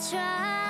全。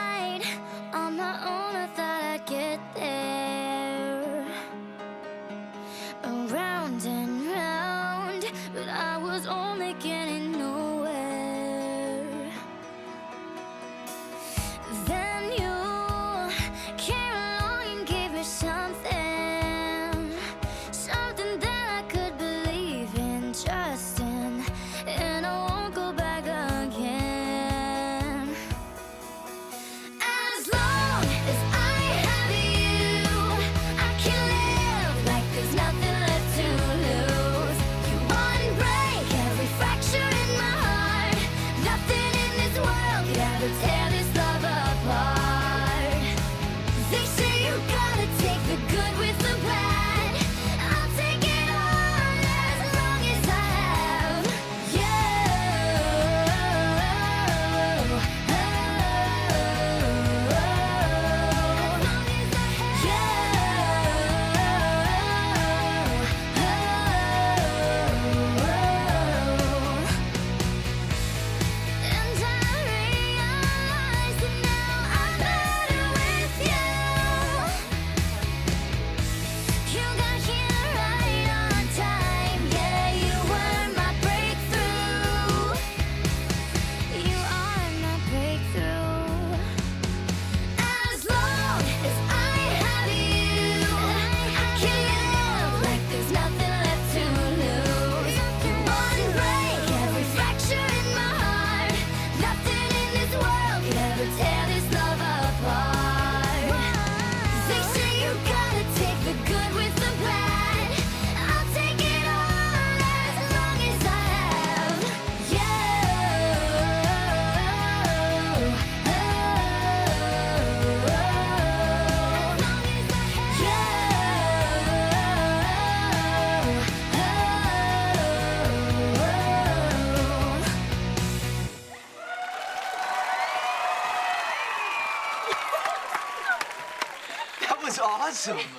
Was awesome.